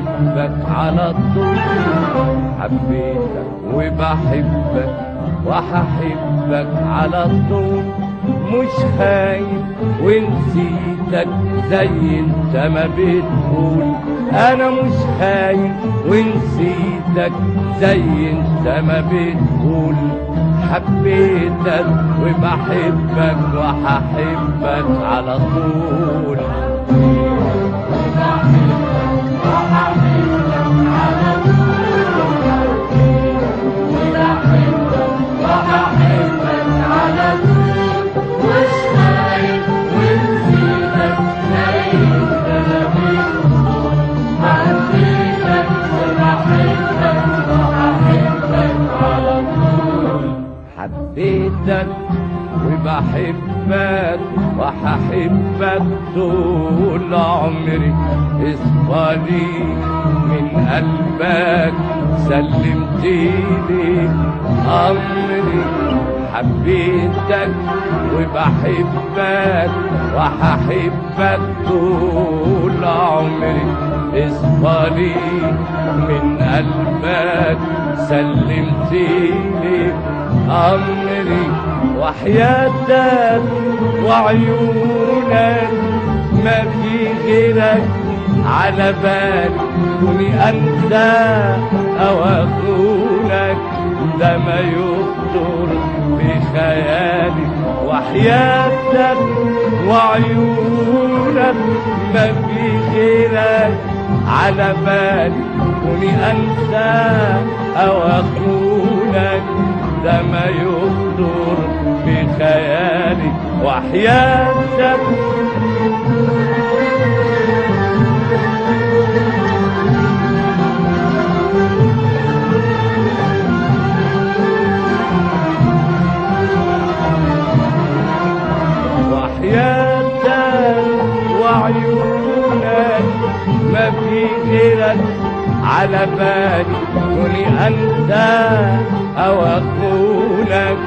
وهحبك على طول حبيتك وبحبك وهحبك على طول مش خايف ونسيتك زي انت ما بتقول. انا مش خايف ونسيتك زي انت ما بتقول. حبيتك وبحبك وهحبك على طول. طول عمري اصفالي من قلبك. سلمت لي امري حبيتك وبحبك وهحبك طول عمري. اصفالي من قلبك. سلمت لي أمري، وحياتك وعيونك. ما في غيرك على بالي كوني أنت أو أخونك ده ما يخطر بخيالي وحياتك وعيونك ما في غيرك على بالي كوني أنت أو أخونك ده ما يخطر بخيالي وحياتك وحياتك على بالي كوني انت او اخونك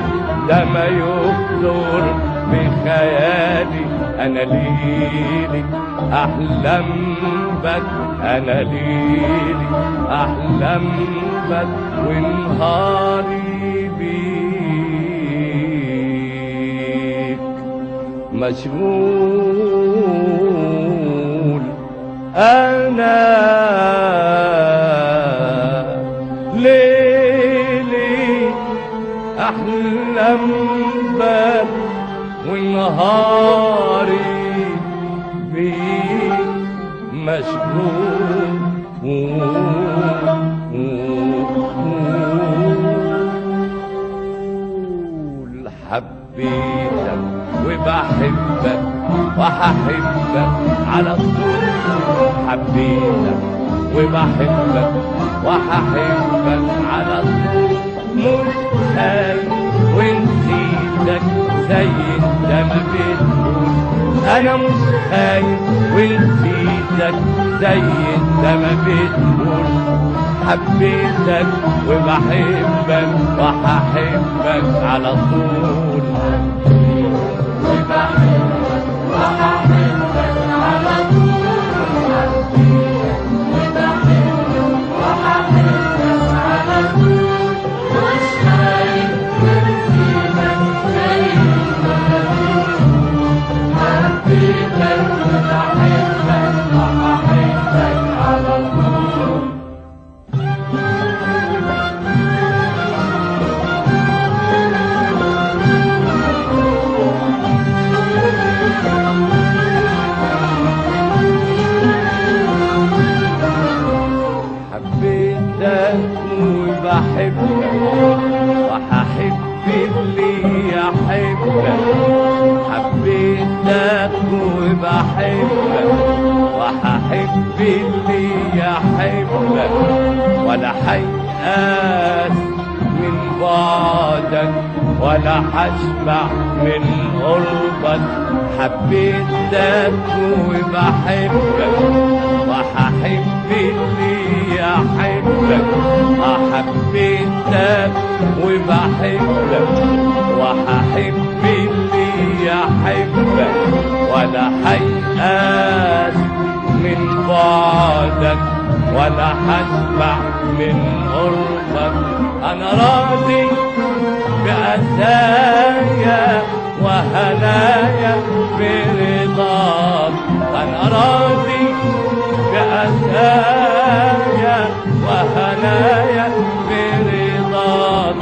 ده ما يخطر بخيالي انا ليلي احلم بك انا ليلي احلم بك ونهاري بيك. مشغول انا ونهاري بيك مشغول ہوں حبيتك وبحبك وهحبك على طول حبيتك وبحبك وهحبك على طول مش خايف عندك زي انت ما بتقول انا مش خايف ونسيتك زي انت ما بتقول حبيتك وبحبك وهحبك على طول بحبك وبحبك وهحب اللي يحبك ولا هيأس من بعدك ولا حشبع من غربك حبيتك وبحبك وححب اللي يحبك وحبيتك وبحبك ولا هشبع من قربك انا راضي بأسايا وهنايا برضاك انا راضي بأسايا وهنايا برضاك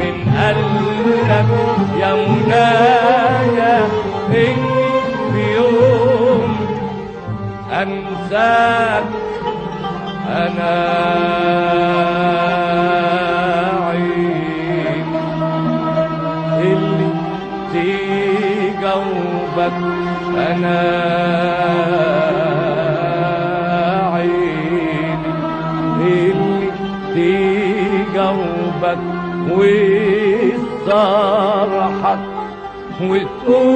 من قلبك يا منايا إني في يوم أنساك أنا عيد اللي تجاوبك أنا عيني اللي في تجاوبك وتصرحك وتقول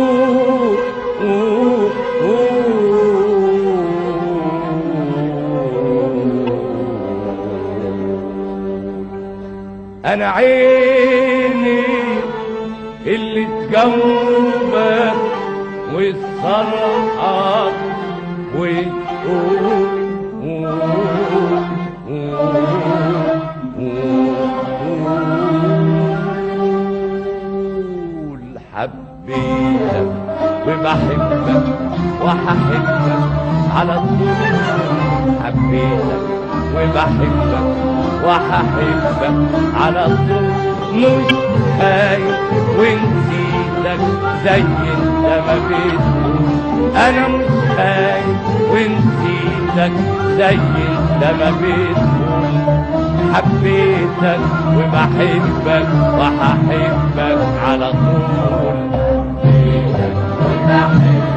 عيني اللي تجاوبك وتصرحك وتقول حبيتك وبحبك وهحبك على طول حبيتك وبحبك وهحبك على طول مش خايف ونسيتك زي انت ما بتقول انا مش خايف ونسيتك زي انت ما بتقول حبيتك وبحبك وهحبك على طول حبيتك وبحبك.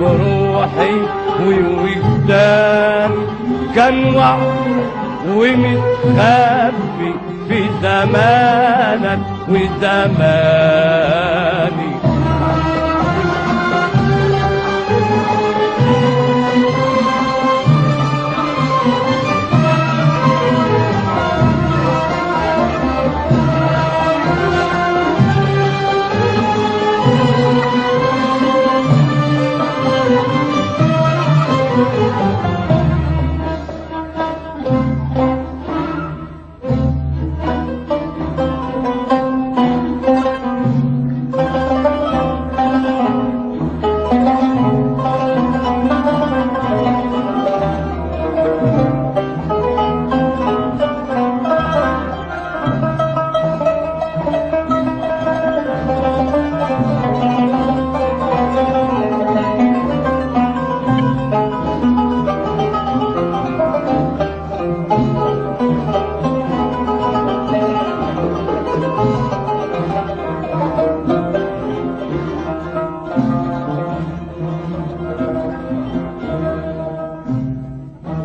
بروحي ووجدان كان وعد ومتخبي في زمانك وزماني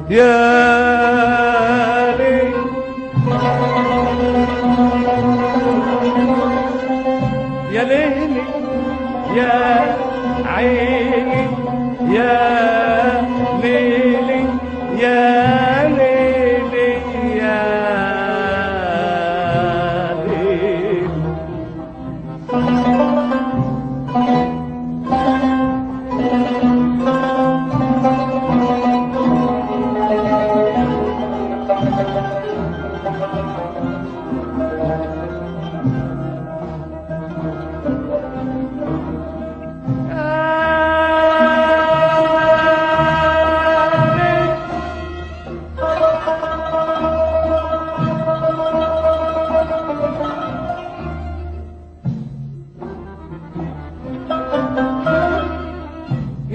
يا ليل. يا ليلي يا عيني يا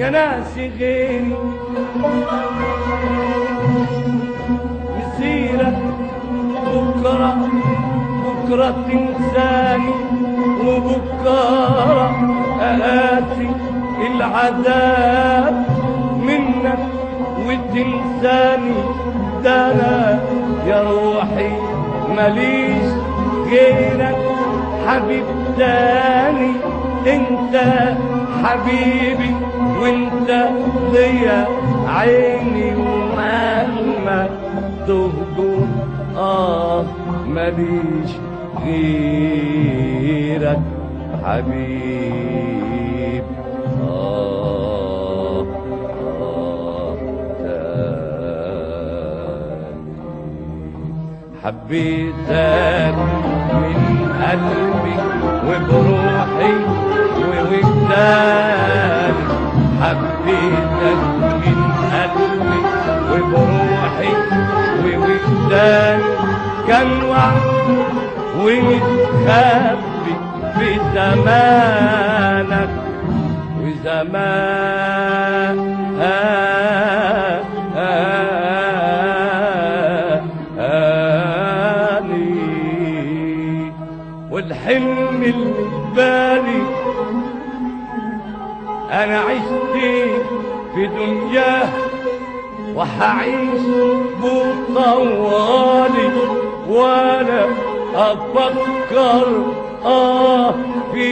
يا ناس غيري مسيرة بكرة بكرة تنساني وبكرة آتي العذاب منك وتنساني ده أنا يا روحي ماليش غيرك حبيب تاني انت حبيبي وانت ضيا عيني ومهما تهجر. اه ماليش غيرك حبيب. آه آه حبيتك من قلبي وبروحي ووجداني بيتك من قلبي وبروحي ووجداني كان وعد ومتخبي في زمانك وزمانك وحعيش بطوالي ولا افكر اه في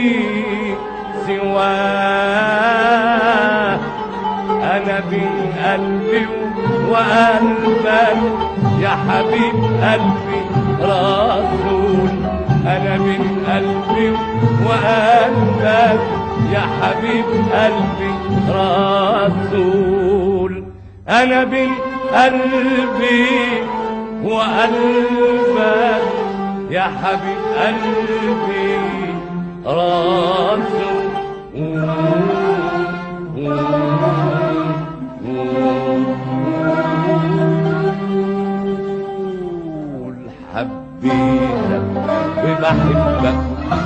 سواه انا بين قلبي وقلبك يا حبيب قلبي رسول انا بين قلبي وقلبك يا حبيب قلبي رسول. انا بين قلبي وقلبك يا حبيب قلبي رسول حبيتك وبحبك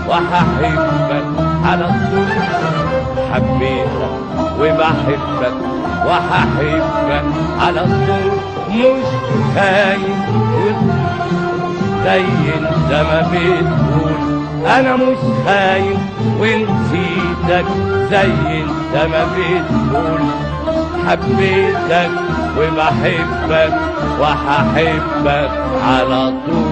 وهحبك على طول. حبيتك وبحبك وهحبك على طول مش خايف زي انت ما بتقول انا مش خايف ونسيتك زي انت ما بتقول حبيتك وبحبك وهحبك على طول.